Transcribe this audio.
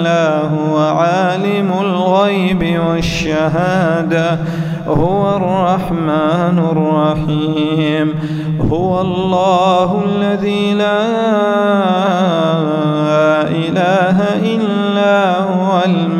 إلا هو عالم الغيب والشهادة هو الرحمن الرحيم هو الله الذي لا إله إلا